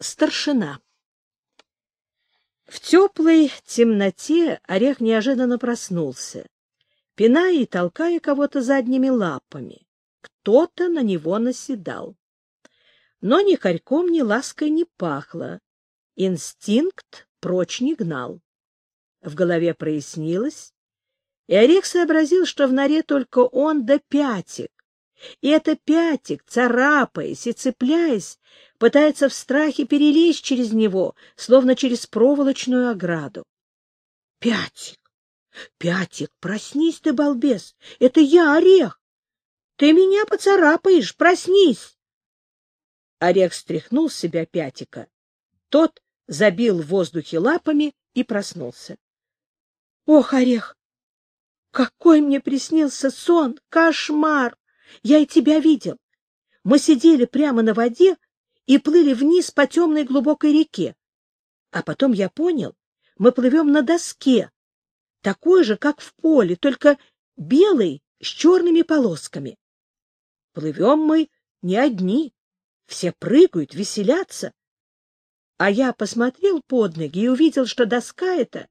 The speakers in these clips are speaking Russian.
Старшина. В теплой темноте орех неожиданно проснулся, пиная и толкая кого-то задними лапами. Кто-то на него наседал. Но ни хорьком, ни лаской не пахло. Инстинкт прочь не гнал. В голове прояснилось, и Орех сообразил, что в норе только он да пятик. И это пятик, царапаясь и цепляясь, пытается в страхе перелезть через него, словно через проволочную ограду. — Пятик! Пятик, проснись ты, балбес! Это я, Орех! Ты меня поцарапаешь, проснись! Орех стряхнул с себя Пятика. Тот забил в воздухе лапами и проснулся. — Ох, Орех! Какой мне приснился сон! Кошмар! Я и тебя видел. Мы сидели прямо на воде и плыли вниз по темной глубокой реке. А потом я понял, мы плывем на доске, такой же, как в поле, только белый с черными полосками. Плывем мы не одни, все прыгают, веселятся. А я посмотрел под ноги и увидел, что доска эта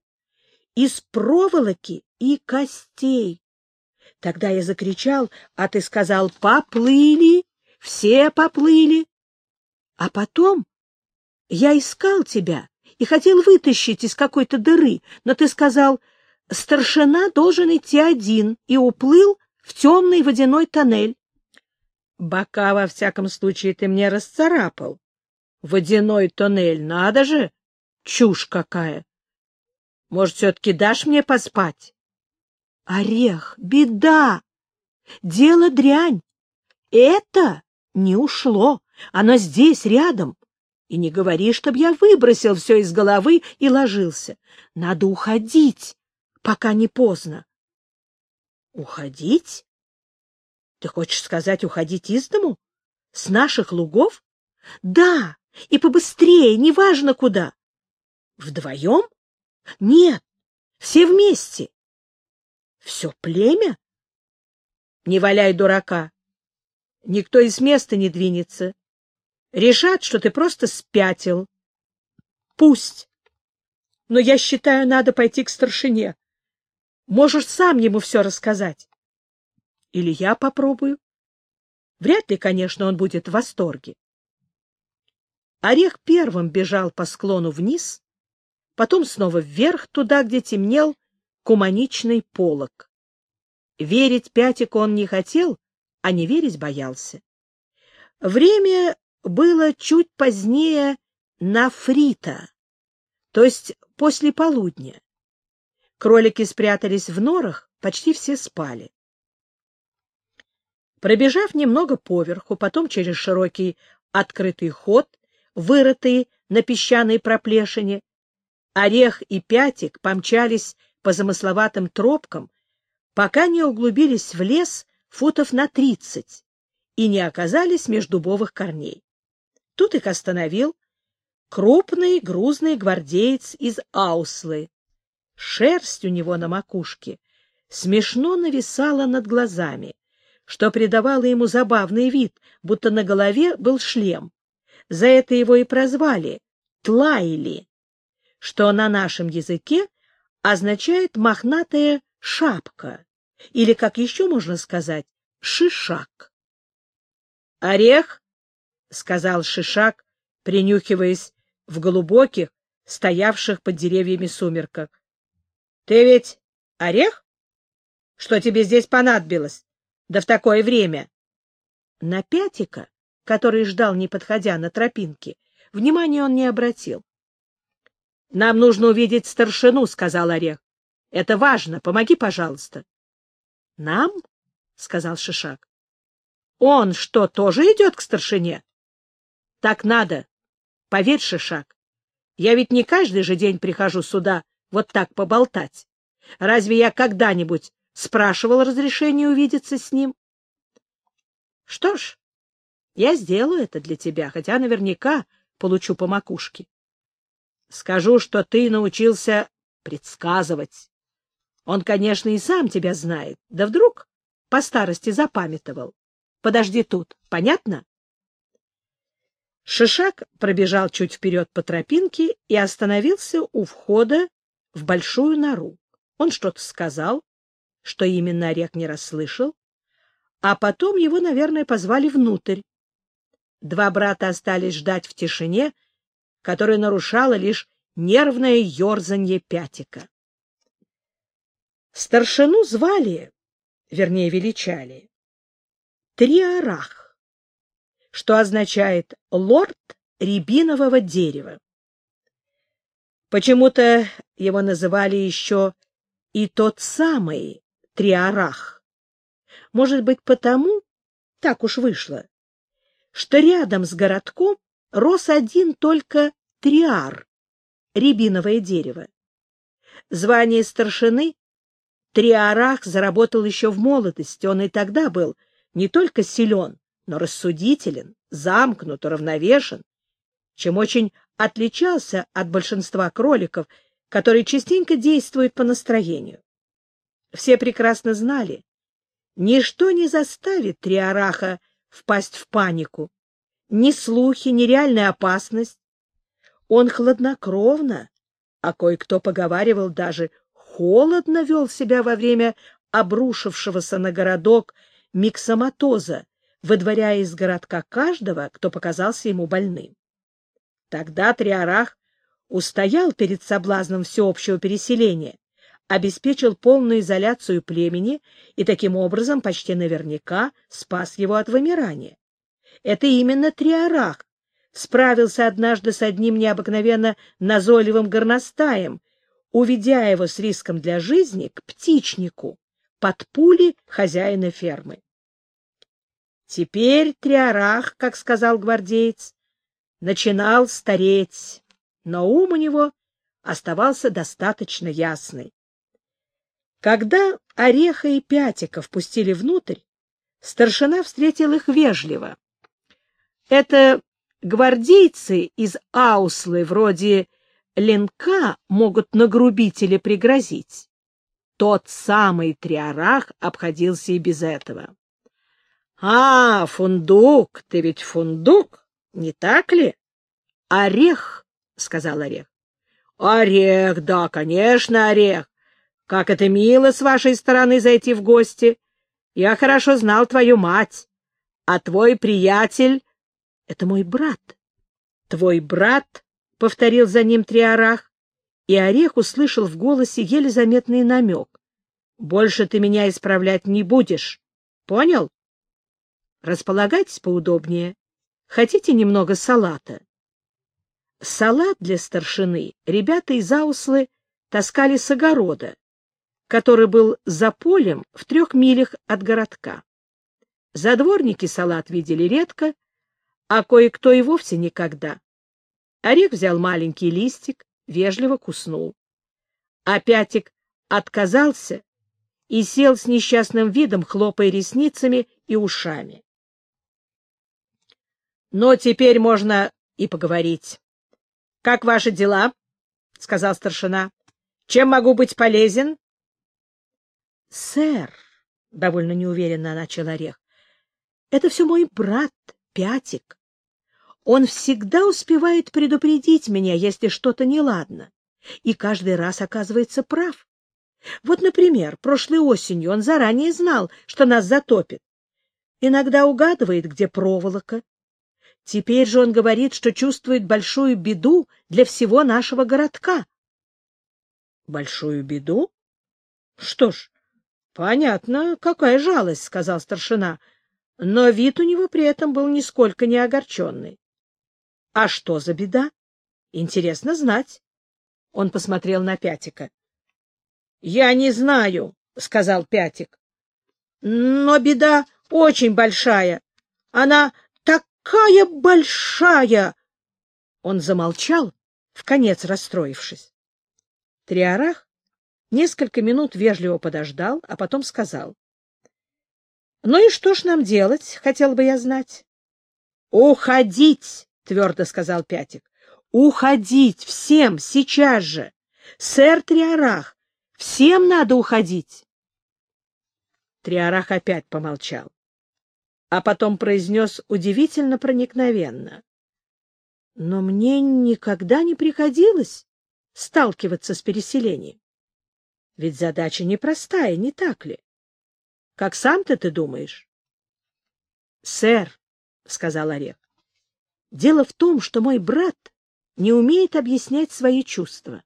из проволоки и костей. Тогда я закричал, а ты сказал «поплыли», все поплыли. А потом я искал тебя и хотел вытащить из какой-то дыры, но ты сказал «старшина должен идти один» и уплыл в темный водяной тоннель. Бока, во всяком случае, ты мне расцарапал. Водяной тоннель, надо же! Чушь какая! Может, все-таки дашь мне поспать? Орех, беда! Дело дрянь. Это не ушло. Оно здесь, рядом. И не говори, чтоб я выбросил все из головы и ложился. Надо уходить, пока не поздно. Уходить? Ты хочешь сказать, уходить из дому? С наших лугов? Да, и побыстрее, неважно куда. Вдвоем? Нет, все вместе. Все племя? Не валяй дурака. Никто из места не двинется. Решат, что ты просто спятил. Пусть. Но я считаю, надо пойти к старшине. Можешь сам ему все рассказать. Или я попробую. Вряд ли, конечно, он будет в восторге. Орех первым бежал по склону вниз, потом снова вверх, туда, где темнел куманичный полог. Верить Пятику он не хотел, а не верить боялся. Время было чуть позднее на фрита, то есть после полудня. Кролики спрятались в норах, почти все спали. Пробежав немного поверху, потом через широкий открытый ход, вырытый на песчаной проплешине, Орех и Пятик помчались по замысловатым тропкам, пока не углубились в лес футов на тридцать и не оказались меж дубовых корней. Тут их остановил крупный грузный гвардеец из Ауслы. Шерсть у него на макушке смешно нависала над глазами, что придавало ему забавный вид, будто на голове был шлем. За это его и прозвали Тлайли, что на нашем языке означает «мохнатая шапка» или, как еще можно сказать, «шишак». «Орех», — сказал шишак, принюхиваясь в глубоких, стоявших под деревьями сумерках. — Ты ведь орех? Что тебе здесь понадобилось? Да в такое время! На Пятика, который ждал, не подходя на тропинке, внимания он не обратил. — Нам нужно увидеть старшину, — сказал Орех. — Это важно. Помоги, пожалуйста. — Нам? — сказал Шишак. — Он что, тоже идет к старшине? — Так надо. Поверь, Шишак, я ведь не каждый же день прихожу сюда вот так поболтать. Разве я когда-нибудь спрашивал разрешения увидеться с ним? Что ж, я сделаю это для тебя, хотя наверняка получу по макушке. Скажу, что ты научился предсказывать. Он, конечно, и сам тебя знает, да вдруг по старости запамятовал. Подожди тут, понятно? Шишак пробежал чуть вперед по тропинке и остановился у входа в большую нору. Он что-то сказал, что именно Орех не расслышал, а потом его, наверное, позвали внутрь. Два брата остались ждать в тишине, которая нарушала лишь нервное ерзанье пятика. Старшину звали, вернее, величали, Триарах, что означает «лорд рябинового дерева». Почему-то его называли еще и тот самый Триарах. Может быть, потому, так уж вышло, что рядом с городком рос один только триар, рябиновое дерево. Звание старшины Триарах заработал еще в молодости, он и тогда был не только силен, но рассудителен, замкнут, уравновешен, чем очень отличался от большинства кроликов, которые частенько действуют по настроению. Все прекрасно знали, ничто не заставит Триараха впасть в панику, ни слухи, ни реальная опасность. Он хладнокровно, а кое-кто поговаривал даже холодно вел себя во время обрушившегося на городок миксоматоза, выдворяя из городка каждого, кто показался ему больным. Тогда Триарах устоял перед соблазном всеобщего переселения, обеспечил полную изоляцию племени и таким образом почти наверняка спас его от вымирания. Это именно Триарах справился однажды с одним необыкновенно назойливым горностаем, уведя его с риском для жизни к птичнику под пули хозяина фермы. Теперь Триарах, как сказал гвардеец, начинал стареть, но ум у него оставался достаточно ясный. Когда Ореха и Пятика впустили внутрь, старшина встретил их вежливо. Это гвардейцы из Ауслы, вроде Ленка, могут нагрубить или пригрозить. Тот самый Триарах обходился и без этого. — А, фундук, ты ведь фундук, не так ли? — Орех, — сказал Орех. — Орех, да, конечно, орех. Как это мило с вашей стороны зайти в гости. Я хорошо знал твою мать, а твой приятель — это мой брат. Твой брат, — повторил за ним Триарах, и Орех услышал в голосе еле заметный намек. — Больше ты меня исправлять не будешь. Понял? Располагайтесь поудобнее. Хотите немного салата? Салат для старшины ребята из Ауслы таскали с огорода, который был за полем в трех милях от городка. Задворники салат видели редко, а кое-кто и вовсе никогда. Орех взял маленький листик, вежливо куснул. А Пятик отказался и сел с несчастным видом, хлопая ресницами и ушами. Но теперь можно и поговорить. — Как ваши дела? — сказал старшина. — Чем могу быть полезен? — Сэр, — довольно неуверенно начал Орех, — это все мой брат, Пятик. Он всегда успевает предупредить меня, если что-то неладно, и каждый раз оказывается прав. Вот, например, прошлой осенью он заранее знал, что нас затопит. Иногда угадывает, где проволока. Теперь же он говорит, что чувствует большую беду для всего нашего городка. — Большую беду? Что ж, понятно, какая жалость, — сказал старшина, но вид у него при этом был нисколько не огорченный. — А что за беда? Интересно знать. Он посмотрел на Пятика. — Я не знаю, — сказал Пятик. — Но беда очень большая. Она такая большая! Он замолчал, в конец расстроившись. Триарах Несколько минут вежливо подождал, а потом сказал. — Ну и что ж нам делать, хотел бы я знать? — Уходить, — твердо сказал Пятик. — Уходить всем сейчас же. Сэр Триарах, всем надо уходить. Триарах опять помолчал, а потом произнес удивительно проникновенно. Но мне никогда не приходилось сталкиваться с переселением. Ведь задача непростая, не так ли? Как сам-то ты думаешь? — Сэр, — сказал Орех, — дело в том, что мой брат не умеет объяснять свои чувства.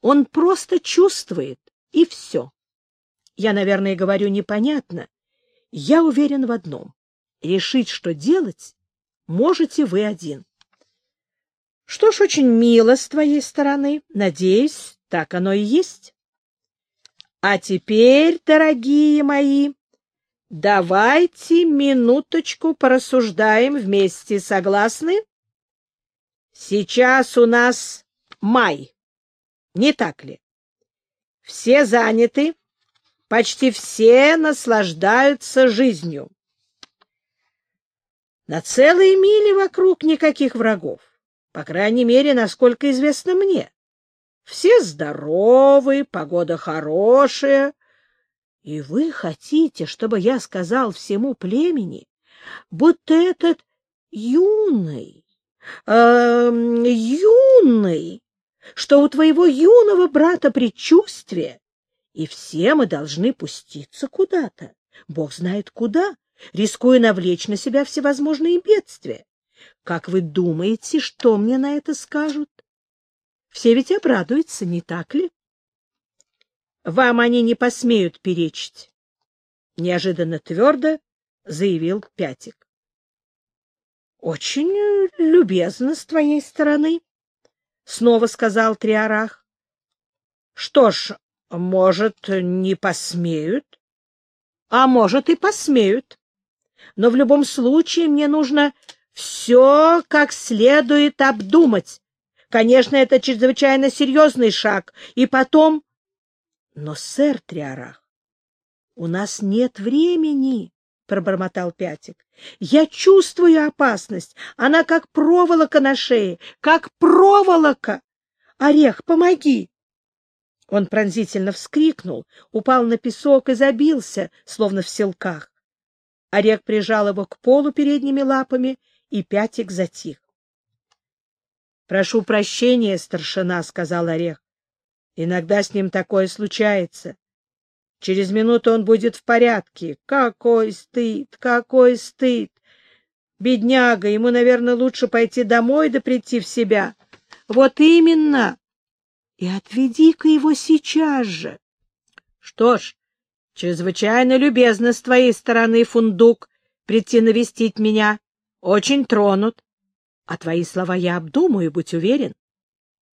Он просто чувствует, и все. Я, наверное, говорю непонятно. Я уверен в одном. Решить, что делать, можете вы один. Что ж, очень мило с твоей стороны. Надеюсь, так оно и есть. А теперь, дорогие мои, давайте минуточку порассуждаем вместе. Согласны? Сейчас у нас май, не так ли? Все заняты, почти все наслаждаются жизнью. На целые мили вокруг никаких врагов, по крайней мере, насколько известно мне. Все здоровы, погода хорошая. И вы хотите, чтобы я сказал всему племени, будто этот юный, э, юный, что у твоего юного брата предчувствие, и все мы должны пуститься куда-то, бог знает куда, рискуя навлечь на себя всевозможные бедствия. Как вы думаете, что мне на это скажут? Все ведь обрадуются, не так ли? Вам они не посмеют перечить, — неожиданно твердо заявил Пятик. — Очень любезно с твоей стороны, — снова сказал Триарах. — Что ж, может, не посмеют? А может, и посмеют. Но в любом случае мне нужно все как следует обдумать. Конечно, это чрезвычайно серьезный шаг. И потом... Но, сэр Триарах, у нас нет времени, — пробормотал Пятик. Я чувствую опасность. Она как проволока на шее, как проволока. Орех, помоги! Он пронзительно вскрикнул, упал на песок и забился, словно в селках. Орех прижал его к полу передними лапами, и Пятик затих. Прошу прощения, старшина, — сказал Орех. Иногда с ним такое случается. Через минуту он будет в порядке. Какой стыд, какой стыд! Бедняга, ему, наверное, лучше пойти домой да прийти в себя. Вот именно. И отведи-ка его сейчас же. Что ж, чрезвычайно любезно с твоей стороны, фундук, прийти навестить меня. Очень тронут. А твои слова я обдумаю, будь уверен.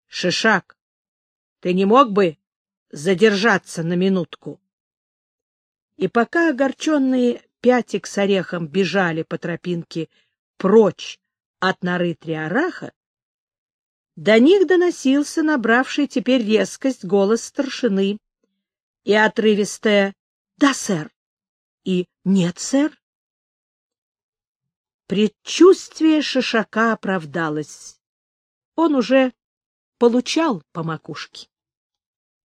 Шишак, ты не мог бы задержаться на минутку? И пока огорченные Пятик с Орехом бежали по тропинке прочь от норы Триараха, до них доносился набравший теперь резкость голос старшины и отрывистое «Да, сэр!» и «Нет, сэр!» Предчувствие Шишака оправдалось. Он уже получал по макушке.